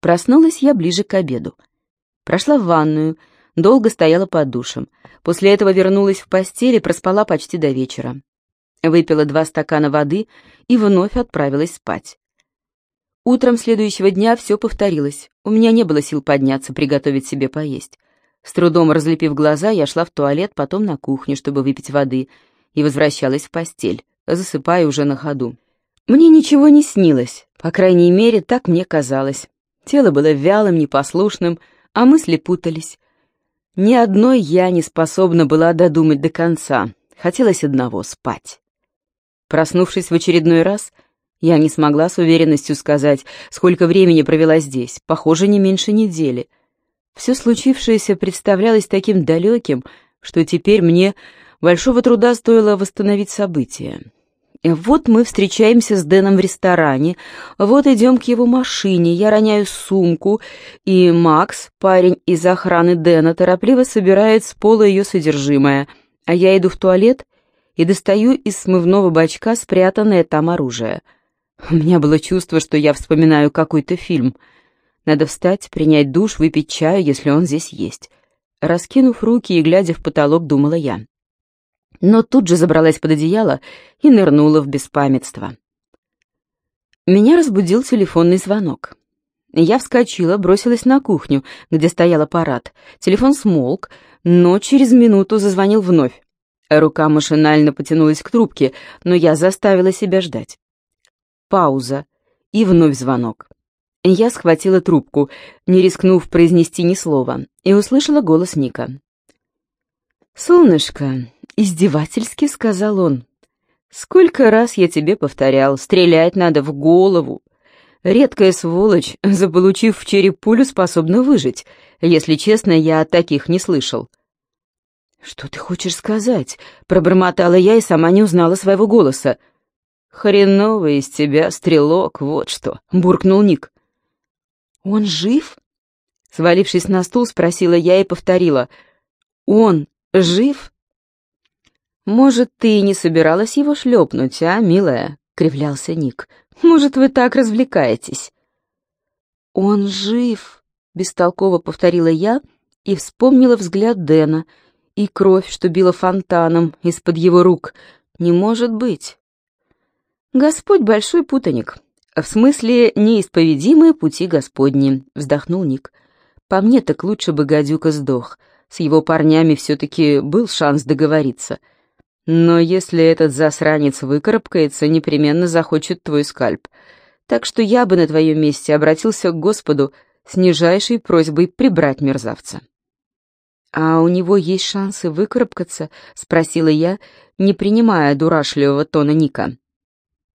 Проснулась я ближе к обеду. Прошла в ванную, долго стояла под душем. После этого вернулась в постель и проспала почти до вечера. Выпила два стакана воды и вновь отправилась спать. Утром следующего дня все повторилось. У меня не было сил подняться, приготовить себе поесть. С трудом разлепив глаза, я шла в туалет, потом на кухню, чтобы выпить воды, и возвращалась в постель, засыпая уже на ходу. Мне ничего не снилось, по крайней мере, так мне казалось. Тело было вялым, непослушным, а мысли путались. Ни одной я не способна была додумать до конца. Хотелось одного — спать. Проснувшись в очередной раз, я не смогла с уверенностью сказать, сколько времени провела здесь, похоже, не меньше недели — все случившееся представлялось таким далеким, что теперь мне большого труда стоило восстановить события. Вот мы встречаемся с Дэном в ресторане, вот идем к его машине, я роняю сумку, и Макс, парень из охраны Дэна, торопливо собирает с пола ее содержимое, а я иду в туалет и достаю из смывного бачка спрятанное там оружие. У меня было чувство, что я вспоминаю какой-то фильм — надо встать, принять душ, выпить чаю, если он здесь есть. Раскинув руки и глядя в потолок, думала я. Но тут же забралась под одеяло и нырнула в беспамятство. Меня разбудил телефонный звонок. Я вскочила, бросилась на кухню, где стоял аппарат. Телефон смолк, но через минуту зазвонил вновь. Рука машинально потянулась к трубке, но я заставила себя ждать. Пауза и вновь звонок. Я схватила трубку, не рискнув произнести ни слова, и услышала голос Ника. «Солнышко», — издевательски сказал он, — «сколько раз я тебе повторял, стрелять надо в голову. Редкая сволочь, заполучив в череп пулю, способна выжить. Если честно, я таких не слышал». «Что ты хочешь сказать?» — пробормотала я и сама не узнала своего голоса. «Хреновый из тебя стрелок, вот что», — буркнул Ник. «Он жив?» Свалившись на стул, спросила я и повторила. «Он жив?» «Может, ты и не собиралась его шлепнуть, а, милая?» — кривлялся Ник. «Может, вы так развлекаетесь?» «Он жив!» — бестолково повторила я и вспомнила взгляд Дэна и кровь, что била фонтаном из-под его рук. «Не может быть!» «Господь большой путаник. «В смысле, неисповедимые пути Господни», — вздохнул Ник. «По мне так лучше бы гадюка сдох. С его парнями все-таки был шанс договориться. Но если этот засранец выкарабкается, непременно захочет твой скальп. Так что я бы на твоем месте обратился к Господу с нижайшей просьбой прибрать мерзавца». «А у него есть шансы выкарабкаться?» — спросила я, не принимая дурашливого тона Ника.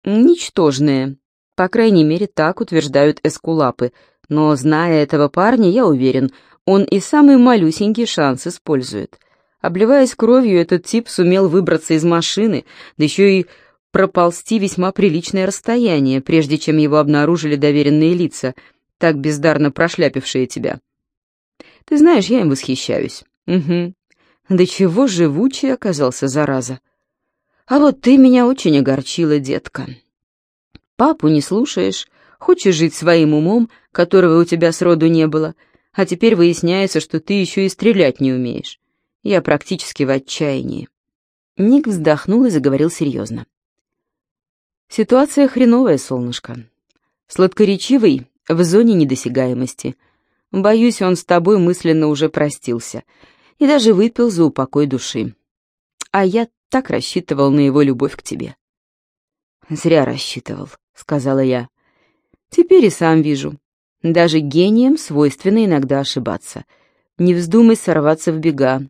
«Ничтожные», по крайней мере, так утверждают эскулапы. Но, зная этого парня, я уверен, он и самый малюсенький шанс использует. Обливаясь кровью, этот тип сумел выбраться из машины, да еще и проползти весьма приличное расстояние, прежде чем его обнаружили доверенные лица, так бездарно прошляпившие тебя. Ты знаешь, я им восхищаюсь. Угу. Да чего живучий оказался, зараза. А вот ты меня очень огорчила, детка. Папу не слушаешь, хочешь жить своим умом, которого у тебя сроду не было, а теперь выясняется, что ты еще и стрелять не умеешь. Я практически в отчаянии». Ник вздохнул и заговорил серьезно. «Ситуация хреновая, солнышко. Сладкоречивый в зоне недосягаемости. Боюсь, он с тобой мысленно уже простился и даже выпил за упокой души. А я так рассчитывал на его любовь к тебе». «Зря рассчитывал», — сказала я. «Теперь и сам вижу. Даже гением свойственно иногда ошибаться. Не вздумай сорваться в бега.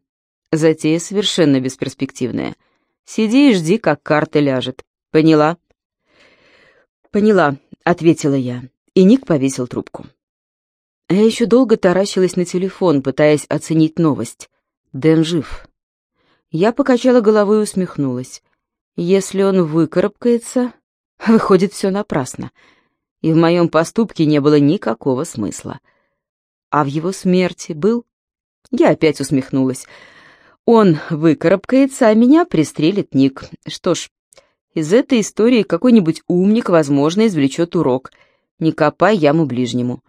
Затея совершенно бесперспективная. Сиди и жди, как карта ляжет. Поняла?» «Поняла», — ответила я, и Ник повесил трубку. Я еще долго таращилась на телефон, пытаясь оценить новость. Дэн жив. Я покачала головой и усмехнулась. Если он выкарабкается, Выходит, все напрасно. И в моем поступке не было никакого смысла. А в его смерти был? Я опять усмехнулась. Он выкарабкается, а меня пристрелит Ник. Что ж, из этой истории какой-нибудь умник, возможно, извлечет урок. Не копай яму ближнему.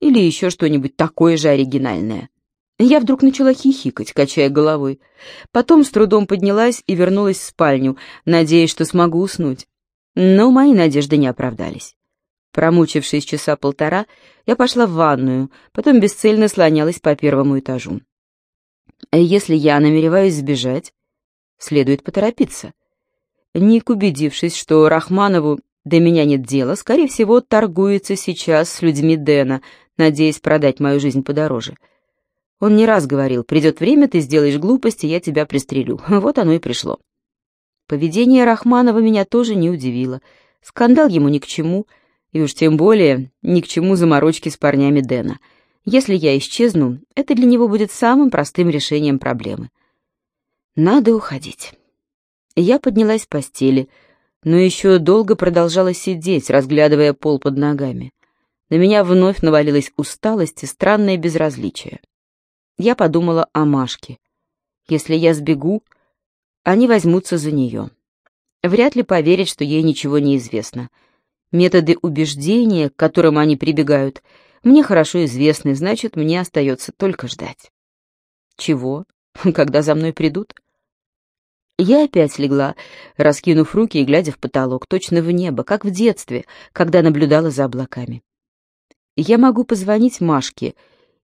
Или еще что-нибудь такое же оригинальное. Я вдруг начала хихикать, качая головой. Потом с трудом поднялась и вернулась в спальню, надеясь, что смогу уснуть. Но мои надежды не оправдались. Промучившись часа полтора, я пошла в ванную, потом бесцельно слонялась по первому этажу. Если я намереваюсь сбежать, следует поторопиться. Ник, убедившись, что Рахманову до меня нет дела, скорее всего, торгуется сейчас с людьми Дэна, надеясь продать мою жизнь подороже. Он не раз говорил, придет время, ты сделаешь глупости, я тебя пристрелю. Вот оно и пришло. Поведение Рахманова меня тоже не удивило. Скандал ему ни к чему, и уж тем более ни к чему заморочки с парнями Дэна. Если я исчезну, это для него будет самым простым решением проблемы. Надо уходить. Я поднялась с постели, но еще долго продолжала сидеть, разглядывая пол под ногами. На меня вновь навалилась усталость и странное безразличие. Я подумала о Машке. Если я сбегу, они возьмутся за нее. Вряд ли поверят, что ей ничего не известно. Методы убеждения, к которым они прибегают, мне хорошо известны, значит, мне остается только ждать. Чего? Когда за мной придут? Я опять легла, раскинув руки и глядя в потолок, точно в небо, как в детстве, когда наблюдала за облаками. Я могу позвонить Машке,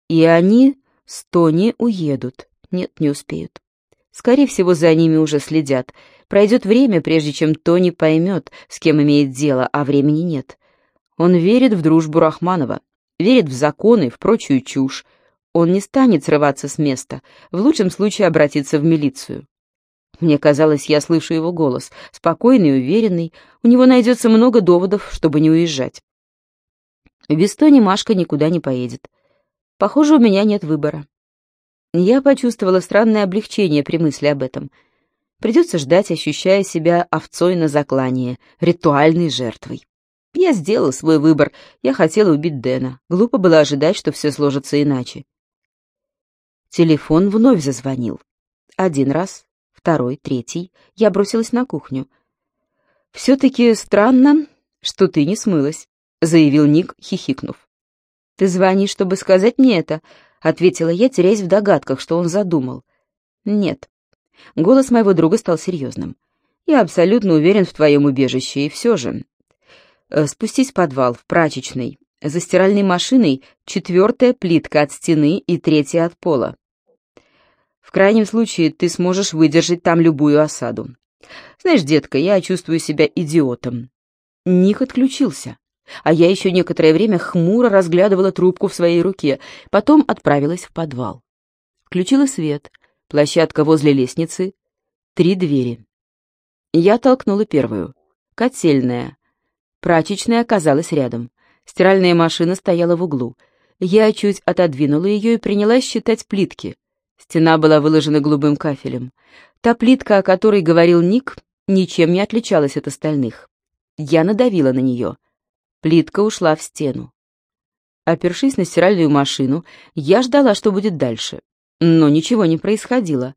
и они с Тони уедут. Нет, не успеют. Скорее всего, за ними уже следят. Пройдет время, прежде чем Тони поймет, с кем имеет дело, а времени нет. Он верит в дружбу Рахманова, верит в законы, в прочую чушь. Он не станет срываться с места, в лучшем случае обратиться в милицию. Мне казалось, я слышу его голос, спокойный уверенный. У него найдется много доводов, чтобы не уезжать. Без Тони Машка никуда не поедет. Похоже, у меня нет выбора. Я почувствовала странное облегчение при мысли об этом. Придется ждать, ощущая себя овцой на заклание, ритуальной жертвой. Я сделала свой выбор. Я хотела убить Дэна. Глупо было ожидать, что все сложится иначе. Телефон вновь зазвонил. Один раз, второй, третий. Я бросилась на кухню. «Все-таки странно, что ты не смылась», — заявил Ник, хихикнув. «Ты звонишь, чтобы сказать мне это?» — ответила я, теряясь в догадках, что он задумал. «Нет». Голос моего друга стал серьезным. «Я абсолютно уверен в твоем убежище, и все же...» э, «Спустись в подвал, в прачечный. За стиральной машиной четвертая плитка от стены и третья от пола. В крайнем случае ты сможешь выдержать там любую осаду. Знаешь, детка, я чувствую себя идиотом». Ник отключился а я еще некоторое время хмуро разглядывала трубку в своей руке, потом отправилась в подвал. Включила свет, площадка возле лестницы, три двери. Я толкнула первую. Котельная. Прачечная оказалась рядом. Стиральная машина стояла в углу. Я чуть отодвинула ее и принялась считать плитки. Стена была выложена голубым кафелем. Та плитка, о которой говорил Ник, ничем не отличалась от остальных. Я надавила на нее — Плитка ушла в стену. Опершись на стиральную машину, я ждала, что будет дальше. Но ничего не происходило,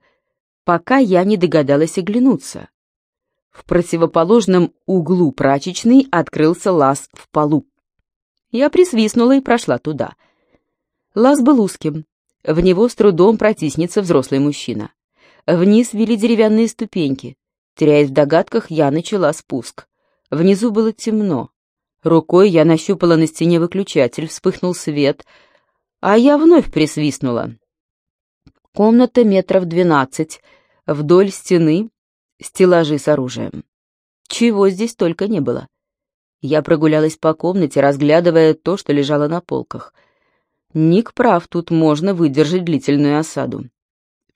пока я не догадалась оглянуться. В противоположном углу прачечной открылся лаз в полу. Я присвистнула и прошла туда. Лаз был узким. В него с трудом протиснется взрослый мужчина. Вниз вели деревянные ступеньки. Теряясь в догадках, я начала спуск. Внизу было темно. Рукой я нащупала на стене выключатель, вспыхнул свет, а я вновь присвистнула. Комната метров двенадцать, вдоль стены стеллажи с оружием. Чего здесь только не было. Я прогулялась по комнате, разглядывая то, что лежало на полках. Ник прав, тут можно выдержать длительную осаду.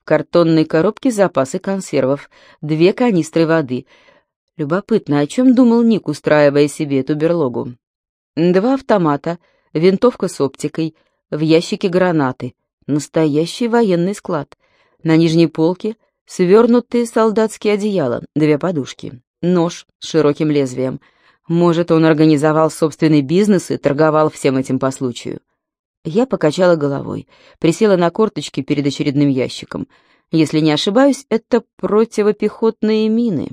В картонной коробке запасы консервов, две канистры воды — Любопытно, о чем думал Ник, устраивая себе эту берлогу? Два автомата, винтовка с оптикой, в ящике гранаты. Настоящий военный склад. На нижней полке свернутые солдатские одеяла, две подушки. Нож с широким лезвием. Может, он организовал собственный бизнес и торговал всем этим по случаю. Я покачала головой, присела на корточки перед очередным ящиком. Если не ошибаюсь, это противопехотные мины.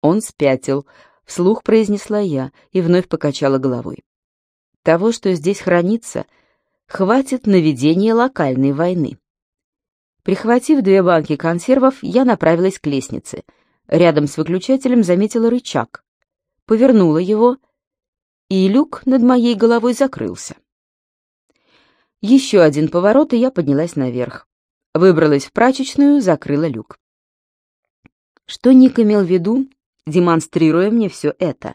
Он спятил, вслух произнесла я и вновь покачала головой. Того, что здесь хранится, хватит на ведение локальной войны. Прихватив две банки консервов, я направилась к лестнице. Рядом с выключателем заметила рычаг. Повернула его, и люк над моей головой закрылся. Еще один поворот, и я поднялась наверх. Выбралась в прачечную, закрыла люк. Что Ник имел в виду, демонстрируя мне все это?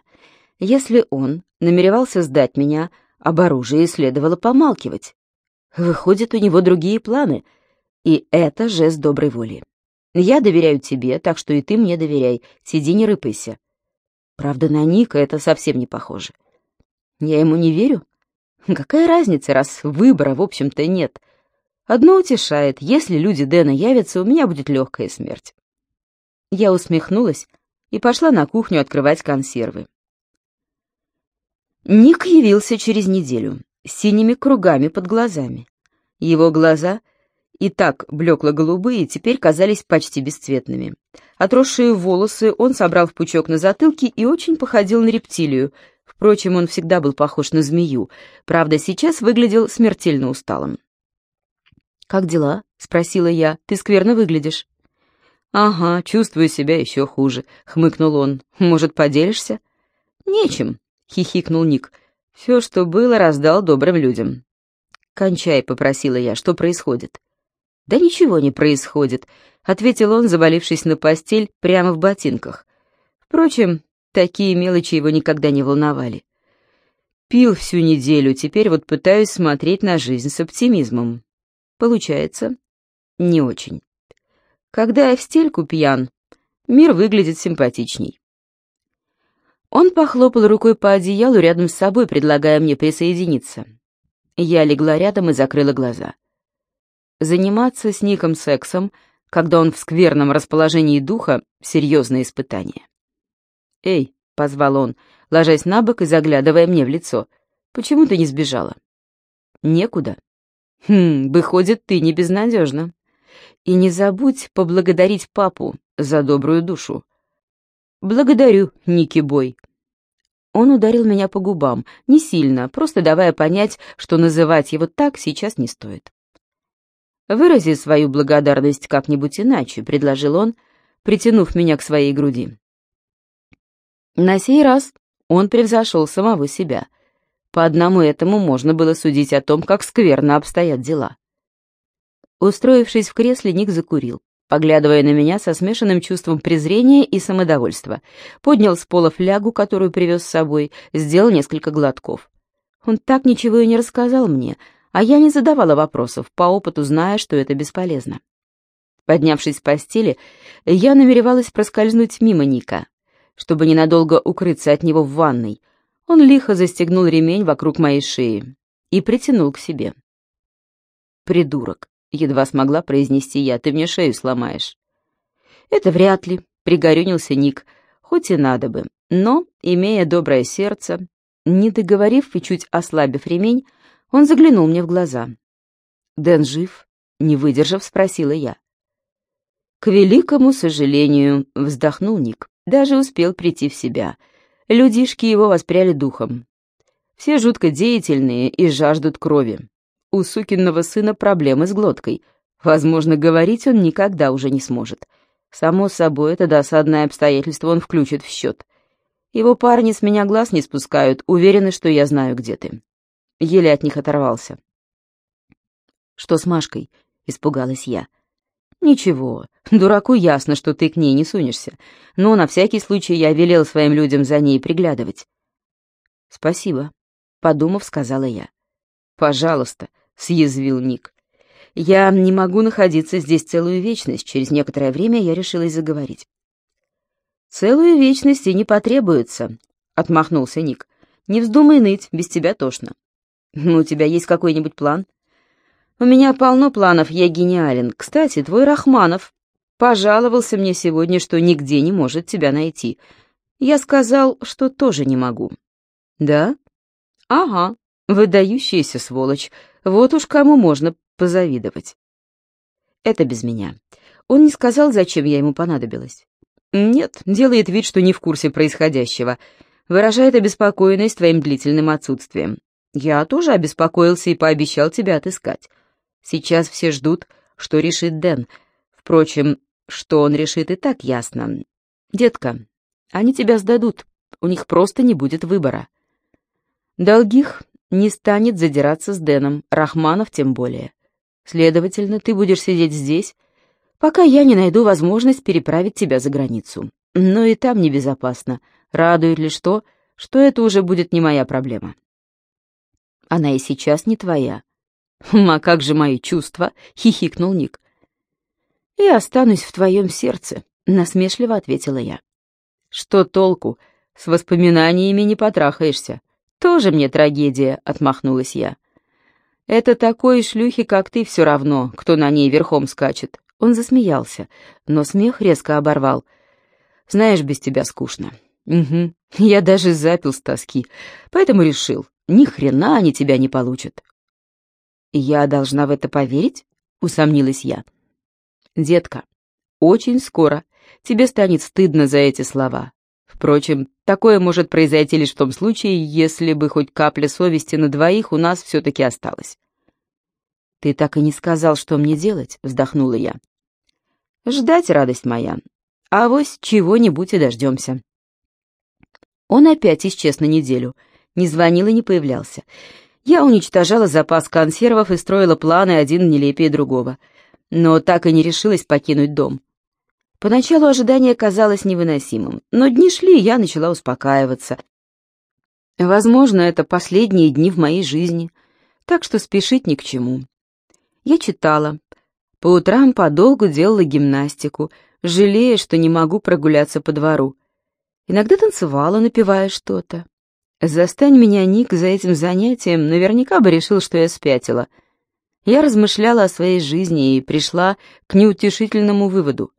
Если он намеревался сдать меня, об оружии следовало помалкивать. Выходит, у него другие планы, и это жест доброй воли. Я доверяю тебе, так что и ты мне доверяй, сиди не рыпайся. Правда, на Ника это совсем не похоже. Я ему не верю? Какая разница, раз выбора, в общем-то, нет. Одно утешает, если люди Дэна явятся, у меня будет легкая смерть. Я усмехнулась и пошла на кухню открывать консервы. Ник явился через неделю, с синими кругами под глазами. Его глаза, и так блекло-голубые, теперь казались почти бесцветными. Отросшие волосы он собрал в пучок на затылке и очень походил на рептилию, Впрочем, он всегда был похож на змею, правда, сейчас выглядел смертельно усталым. «Как дела?» — спросила я. «Ты скверно выглядишь». «Ага, чувствую себя еще хуже», — хмыкнул он. «Может, поделишься?» «Нечем», — хихикнул Ник. «Все, что было, раздал добрым людям». «Кончай», — попросила я. «Что происходит?» «Да ничего не происходит», — ответил он, завалившись на постель прямо в ботинках. Впрочем, Такие мелочи его никогда не волновали. Пил всю неделю, теперь вот пытаюсь смотреть на жизнь с оптимизмом. Получается, не очень. Когда я в стельку пьян, мир выглядит симпатичней. Он похлопал рукой по одеялу рядом с собой, предлагая мне присоединиться. Я легла рядом и закрыла глаза. Заниматься с Ником сексом, когда он в скверном расположении духа, — серьезное испытание. «Эй!» — позвал он, ложась на бок и заглядывая мне в лицо. «Почему ты не сбежала?» «Некуда». «Хм, выходит, ты не безнадежна. И не забудь поблагодарить папу за добрую душу». «Благодарю, Ники Бой». Он ударил меня по губам, не сильно, просто давая понять, что называть его так сейчас не стоит. «Вырази свою благодарность как-нибудь иначе», — предложил он, притянув меня к своей груди. На сей раз он превзошел самого себя. По одному этому можно было судить о том, как скверно обстоят дела. Устроившись в кресле, Ник закурил, поглядывая на меня со смешанным чувством презрения и самодовольства. Поднял с пола флягу, которую привез с собой, сделал несколько глотков. Он так ничего и не рассказал мне, а я не задавала вопросов, по опыту зная, что это бесполезно. Поднявшись с постели, я намеревалась проскользнуть мимо Ника, чтобы ненадолго укрыться от него в ванной, он лихо застегнул ремень вокруг моей шеи и притянул к себе. «Придурок!» — едва смогла произнести я. «Ты мне шею сломаешь». «Это вряд ли», — пригорюнился Ник, хоть и надо бы. Но, имея доброе сердце, не договорив и чуть ослабив ремень, он заглянул мне в глаза. «Дэн жив?» — не выдержав, спросила я. «К великому сожалению», — вздохнул Ник. Даже успел прийти в себя. Людишки его воспряли духом. Все жутко деятельные и жаждут крови. У сукинного сына проблемы с глоткой. Возможно, говорить он никогда уже не сможет. Само собой, это досадное обстоятельство он включит в счет. Его парни с меня глаз не спускают, уверены, что я знаю, где ты. Еле от них оторвался. «Что с Машкой?» — испугалась я. «Ничего, дураку ясно, что ты к ней не сунешься, но на всякий случай я велел своим людям за ней приглядывать». «Спасибо», — подумав, сказала я. «Пожалуйста», — съязвил Ник. «Я не могу находиться здесь целую вечность. Через некоторое время я решилась заговорить». «Целую вечность и не потребуется», — отмахнулся Ник. «Не вздумай ныть, без тебя тошно». «Ну, у тебя есть какой-нибудь план?» У меня полно планов, я гениален. Кстати, твой Рахманов пожаловался мне сегодня, что нигде не может тебя найти. Я сказал, что тоже не могу. Да? Ага, выдающаяся сволочь. Вот уж кому можно позавидовать. Это без меня. Он не сказал, зачем я ему понадобилась. Нет, делает вид, что не в курсе происходящего. Выражает обеспокоенность твоим длительным отсутствием. Я тоже обеспокоился и пообещал тебя отыскать. Сейчас все ждут, что решит Дэн. Впрочем, что он решит и так ясно. Детка, они тебя сдадут, у них просто не будет выбора. Долгих не станет задираться с Дэном, Рахманов тем более. Следовательно, ты будешь сидеть здесь, пока я не найду возможность переправить тебя за границу. Но и там небезопасно. Радует лишь то, что это уже будет не моя проблема. Она и сейчас не твоя. «Хм, «А как же мои чувства?» — хихикнул Ник. «Я останусь в твоем сердце», — насмешливо ответила я. «Что толку? С воспоминаниями не потрахаешься. Тоже мне трагедия», — отмахнулась я. «Это такой шлюхи, как ты, все равно, кто на ней верхом скачет». Он засмеялся, но смех резко оборвал. «Знаешь, без тебя скучно». «Угу, я даже запил с тоски, поэтому решил, ни хрена они тебя не получат. «Я должна в это поверить?» — усомнилась я. «Детка, очень скоро тебе станет стыдно за эти слова. Впрочем, такое может произойти лишь в том случае, если бы хоть капля совести на двоих у нас все-таки осталась». «Ты так и не сказал, что мне делать?» — вздохнула я. «Ждать, радость моя. А вось чего-нибудь и дождемся». Он опять исчез на неделю, не звонил и не появлялся. Я уничтожала запас консервов и строила планы один нелепее другого, но так и не решилась покинуть дом. Поначалу ожидание казалось невыносимым, но дни шли, и я начала успокаиваться. Возможно, это последние дни в моей жизни, так что спешить ни к чему. Я читала. По утрам подолгу делала гимнастику, жалея, что не могу прогуляться по двору. Иногда танцевала, напевая что-то. Застань меня, Ник, за этим занятием, наверняка бы решил, что я спятила. Я размышляла о своей жизни и пришла к неутешительному выводу.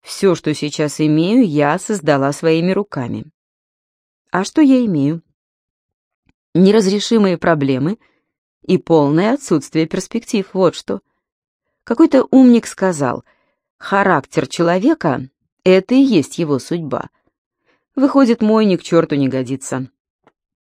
Все, что сейчас имею, я создала своими руками. А что я имею? Неразрешимые проблемы и полное отсутствие перспектив, вот что. Какой-то умник сказал, характер человека — это и есть его судьба. Выходит, мой ни к черту не годится.